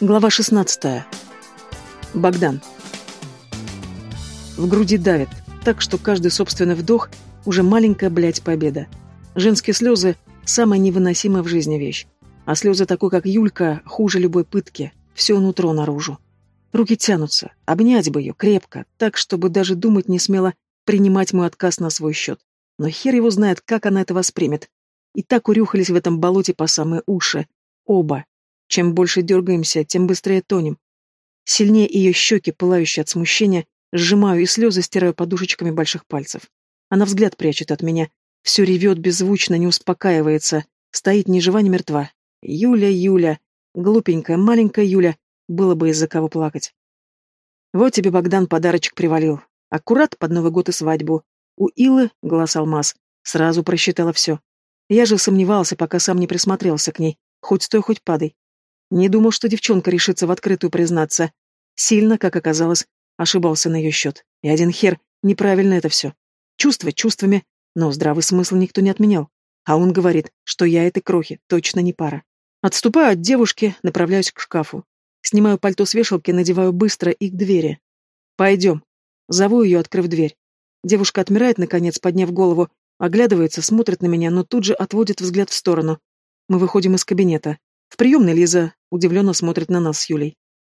Глава 16. Богдан. В груди давит, так что каждый собственный вдох уже маленькая, блядь, победа. Женские слезы – самая невыносимая в жизни вещь. А слезы такой, как Юлька, хуже любой пытки. Все нутро наружу. Руки тянутся, обнять бы ее крепко, так, чтобы даже думать не смело принимать мой отказ на свой счет. Но хер его знает, как она это воспримет. И так урюхались в этом болоте по самые уши. Оба, чем больше дергаемся, тем быстрее тонем. Сильнее ее щеки, пылающие от смущения, сжимаю и слезы стираю подушечками больших пальцев. Она взгляд прячет от меня, все ревет беззвучно, не успокаивается, стоит ни жива, ни мертва. Юля, Юля, глупенькая, маленькая Юля, было бы из-за кого плакать. Вот тебе, Богдан, подарочек привалил. Аккурат под Новый год и свадьбу. У Илы глаз алмаз. Сразу просчитала все. Я же сомневался, пока сам не присмотрелся к ней. Хоть стой, хоть падай. Не думал, что девчонка решится в открытую признаться. Сильно, как оказалось, ошибался на ее счет. И один хер, неправильно это все. Чувства чувствами, но здравый смысл никто не отменял. А он говорит, что я этой крохи точно не пара. Отступаю от девушки, направляюсь к шкафу. Снимаю пальто с вешалки, надеваю быстро и к двери. «Пойдем». Зову ее, открыв дверь. Девушка отмирает, наконец, подняв голову, оглядывается, смотрит на меня, но тут же отводит взгляд в сторону. Мы выходим из кабинета. В приемной Лиза удивленно смотрит на нас с Юлей.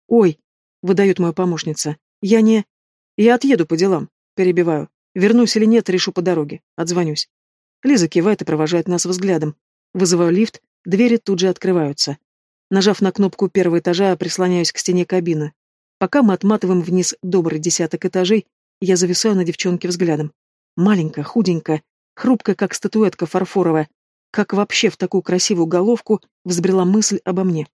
«Ой», — выдает моя помощница, — «я не...» «Я отъеду по делам», — перебиваю. «Вернусь или нет, решу по дороге. Отзвонюсь». Лиза кивает и провожает нас взглядом. Вызываю лифт, двери тут же открываются. Нажав на кнопку первого этажа, прислоняюсь к стене кабины. Пока мы отматываем вниз добрый десяток этажей, я зависаю на девчонке взглядом. Маленькая, худенькая, хрупкая, как статуэтка фарфоровая, как вообще в такую красивую головку взбрела мысль обо мне?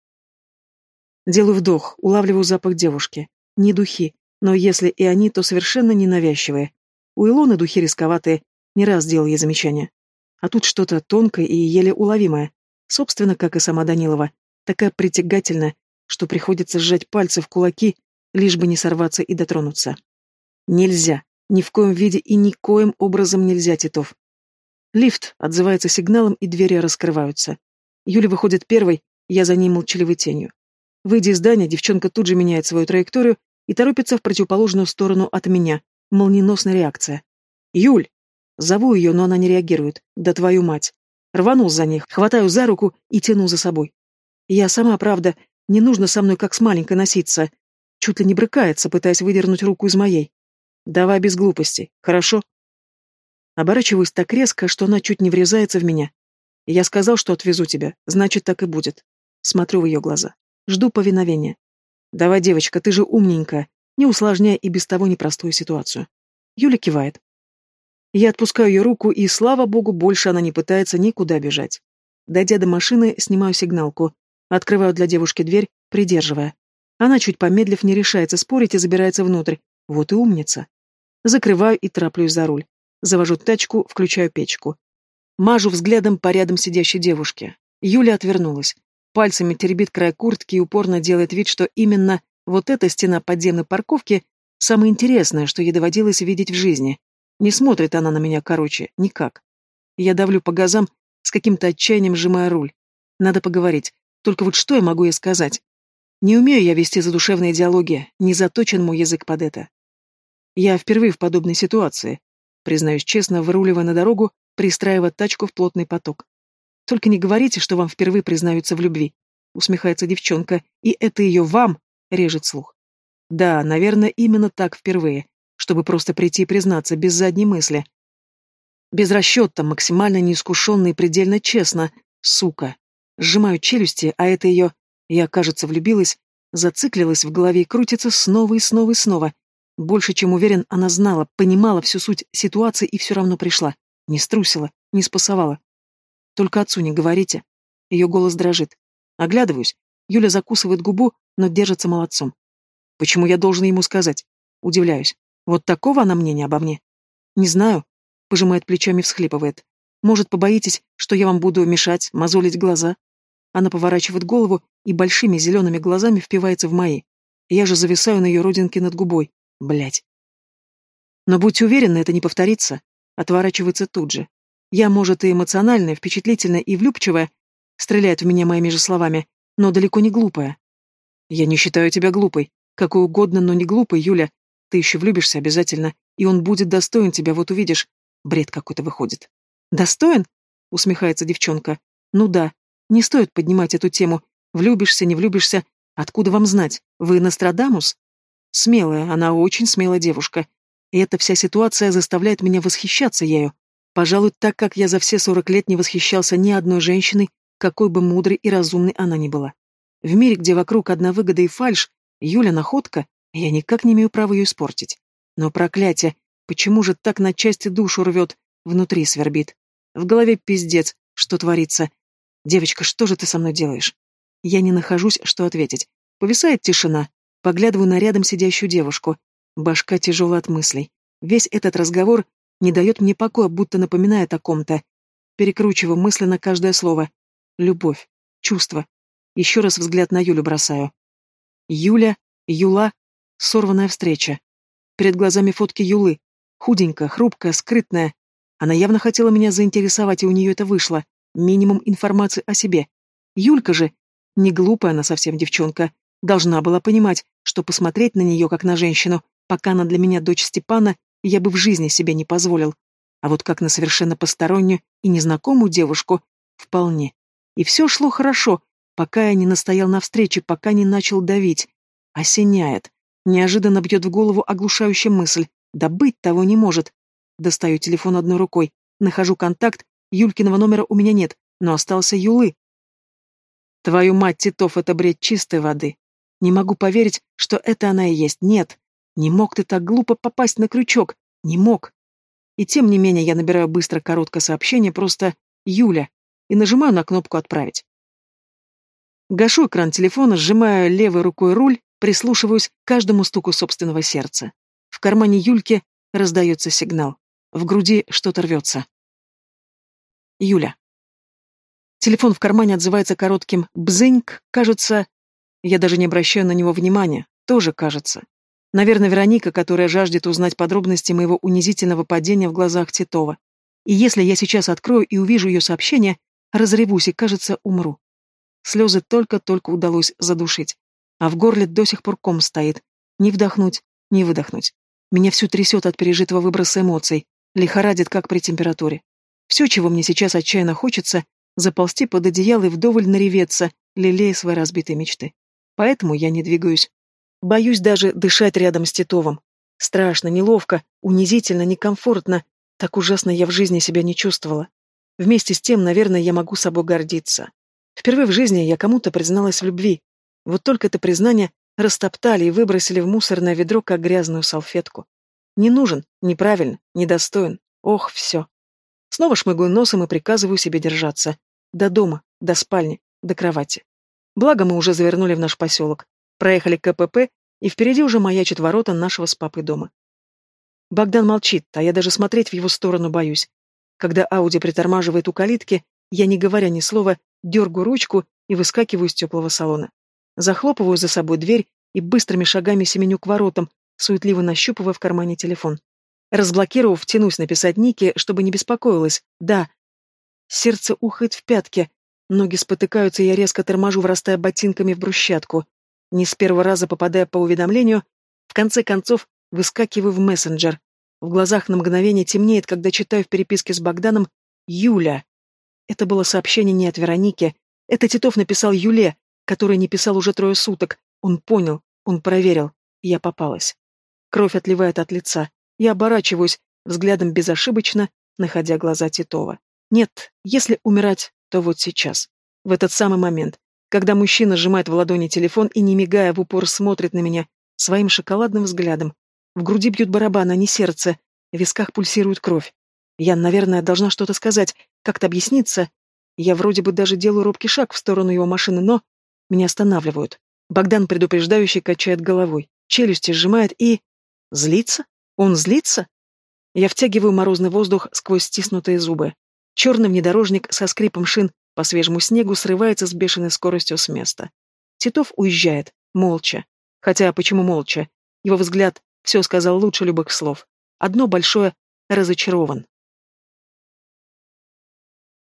Делаю вдох, улавливаю запах девушки. Не духи, но если и они, то совершенно ненавязчивые. У Илоны духи рисковатые, не раз делал ей замечания. А тут что-то тонкое и еле уловимое. Собственно, как и сама Данилова. Такая притягательная, что приходится сжать пальцы в кулаки, лишь бы не сорваться и дотронуться. Нельзя. Ни в коем виде и никоим образом нельзя, Титов. Лифт отзывается сигналом, и двери раскрываются. Юля выходит первой, я за ней молчаливой тенью. Выйдя из здания, девчонка тут же меняет свою траекторию и торопится в противоположную сторону от меня. Молниеносная реакция. «Юль!» Зову ее, но она не реагирует. Да твою мать. Рванул за них, хватаю за руку и тяну за собой. Я сама, правда, не нужно со мной как с маленькой носиться. Чуть ли не брыкается, пытаясь выдернуть руку из моей. Давай без глупостей, хорошо? Оборачиваюсь так резко, что она чуть не врезается в меня. Я сказал, что отвезу тебя, значит, так и будет. Смотрю в ее глаза. Жду повиновения. Давай, девочка, ты же умненькая, не усложняя и без того непростую ситуацию. Юля кивает. Я отпускаю ее руку, и, слава богу, больше она не пытается никуда бежать. Дойдя до машины, снимаю сигналку. Открываю для девушки дверь, придерживая. Она, чуть помедлив, не решается спорить и забирается внутрь. Вот и умница. Закрываю и тороплюсь за руль. Завожу тачку, включаю печку. Мажу взглядом по рядом сидящей девушке. Юля отвернулась. Пальцами теребит край куртки и упорно делает вид, что именно вот эта стена подземной парковки самое интересное, что ей доводилось видеть в жизни. Не смотрит она на меня, короче, никак. Я давлю по газам, с каким-то отчаянием сжимая руль. Надо поговорить. Только вот что я могу ей сказать? Не умею я вести задушевные диалоги, не заточен мой язык под это. Я впервые в подобной ситуации, Признаюсь честно, выруливая на дорогу, пристраивая тачку в плотный поток. Только не говорите, что вам впервые признаются в любви. Усмехается девчонка, и это ее вам режет слух. Да, наверное, именно так впервые, чтобы просто прийти и признаться без задней мысли. Без расчета, максимально неискушенно и предельно честно. Сука. Сжимаю челюсти, а это ее... Я, кажется, влюбилась, зациклилась в голове и крутится снова и снова и снова. Больше чем уверен, она знала, понимала всю суть ситуации и все равно пришла. Не струсила, не спасовала. Только отцу не говорите. Ее голос дрожит. Оглядываюсь. Юля закусывает губу, но держится молодцом. Почему я должен ему сказать? Удивляюсь. Вот такого она мнения обо мне? Не знаю. Пожимает плечами, всхлипывает. Может, побоитесь, что я вам буду мешать, мозолить глаза? Она поворачивает голову и большими зелеными глазами впивается в мои. Я же зависаю на ее родинке над губой. Блять. Но будьте уверены, это не повторится. Отворачивается тут же. Я, может, и эмоциональная, впечатлительная и влюбчивая, стреляет в меня моими же словами, но далеко не глупая. Я не считаю тебя глупой. Какой угодно, но не глупой, Юля. Ты еще влюбишься обязательно, и он будет достоин тебя, вот увидишь. Бред какой-то выходит. Достоин? Усмехается девчонка. Ну да. Не стоит поднимать эту тему. Влюбишься, не влюбишься. Откуда вам знать? Вы Нострадамус? Смелая, она очень смелая девушка. И эта вся ситуация заставляет меня восхищаться ею. Пожалуй, так как я за все сорок лет не восхищался ни одной женщиной, какой бы мудрой и разумной она ни была. В мире, где вокруг одна выгода и фальшь, Юля находка, я никак не имею права ее испортить. Но проклятие, почему же так на части душу рвет, внутри свербит? В голове пиздец, что творится. Девочка, что же ты со мной делаешь? Я не нахожусь, что ответить. Повисает тишина. Поглядываю на рядом сидящую девушку. Башка тяжела от мыслей. Весь этот разговор не дает мне покоя, будто напоминает о ком-то. Перекручиваю мысленно каждое слово. Любовь, чувство. Еще раз взгляд на Юлю бросаю. Юля, Юла, сорванная встреча. Перед глазами фотки Юлы. Худенькая, хрупкая, скрытная. Она явно хотела меня заинтересовать, и у нее это вышло. Минимум информации о себе. Юлька же, не глупая она совсем девчонка, должна была понимать, что посмотреть на нее как на женщину, пока она для меня дочь Степана, я бы в жизни себе не позволил. А вот как на совершенно постороннюю и незнакомую девушку, вполне. И все шло хорошо, пока я не настоял на встрече, пока не начал давить. Осеняет. Неожиданно бьет в голову оглушающая мысль. Да быть того не может. Достаю телефон одной рукой. Нахожу контакт. Юлькиного номера у меня нет, но остался Юлы. Твою мать, Титов, это бред чистой воды. Не могу поверить, что это она и есть. Нет. Не мог ты так глупо попасть на крючок. Не мог. И тем не менее я набираю быстро короткое сообщение, просто «Юля», и нажимаю на кнопку «Отправить». Гашу экран телефона, сжимаю левой рукой руль, прислушиваюсь к каждому стуку собственного сердца. В кармане Юльки раздается сигнал. В груди что-то рвется. Юля. Телефон в кармане отзывается коротким «бзыньк», кажется... Я даже не обращаю на него внимания, тоже кажется. Наверное, Вероника, которая жаждет узнать подробности моего унизительного падения в глазах Титова. И если я сейчас открою и увижу ее сообщение, разревусь и, кажется, умру. Слезы только-только удалось задушить. А в горле до сих пор ком стоит. Не вдохнуть, не выдохнуть. Меня всю трясет от пережитого выброса эмоций. Лихорадит, как при температуре. Все, чего мне сейчас отчаянно хочется, заползти под одеяло и вдоволь нареветься, лелея свои разбитые мечты. Поэтому я не двигаюсь. Боюсь даже дышать рядом с Титовым. Страшно, неловко, унизительно, некомфортно. Так ужасно я в жизни себя не чувствовала. Вместе с тем, наверное, я могу собой гордиться. Впервые в жизни я кому-то призналась в любви. Вот только это признание растоптали и выбросили в мусорное ведро, как грязную салфетку. Не нужен, неправильно, недостоин. Ох, все. Снова шмыгаю носом и приказываю себе держаться. До дома, до спальни, до кровати. Благо мы уже завернули в наш поселок. Проехали КПП, и впереди уже маячат ворота нашего с папой дома. Богдан молчит, а я даже смотреть в его сторону боюсь. Когда Ауди притормаживает у калитки, я, не говоря ни слова, дергаю ручку и выскакиваю из теплого салона. Захлопываю за собой дверь и быстрыми шагами семеню к воротам, суетливо нащупывая в кармане телефон. Разблокировав, тянусь написать Нике, чтобы не беспокоилась. Да. Сердце ухает в пятки. Ноги спотыкаются, я резко торможу, врастая ботинками в брусчатку. Не с первого раза попадая по уведомлению, в конце концов выскакиваю в мессенджер. В глазах на мгновение темнеет, когда читаю в переписке с Богданом «Юля». Это было сообщение не от Вероники. Это Титов написал Юле, который не писал уже трое суток. Он понял, он проверил. Я попалась. Кровь отливает от лица. Я оборачиваюсь, взглядом безошибочно, находя глаза Титова. Нет, если умирать, то вот сейчас. В этот самый момент, когда мужчина сжимает в ладони телефон и, не мигая, в упор смотрит на меня своим шоколадным взглядом. В груди бьют барабан, а не сердце. В висках пульсирует кровь. Я, наверное, должна что-то сказать, как-то объясниться. Я вроде бы даже делаю робкий шаг в сторону его машины, но... Меня останавливают. Богдан предупреждающий качает головой, челюсти сжимает и... Злится? Он злится? Я втягиваю морозный воздух сквозь стиснутые зубы. Черный внедорожник со скрипом шин по свежему снегу срывается с бешеной скоростью с места. Титов уезжает, молча. Хотя почему молча? Его взгляд все сказал лучше любых слов. Одно большое «разочарован».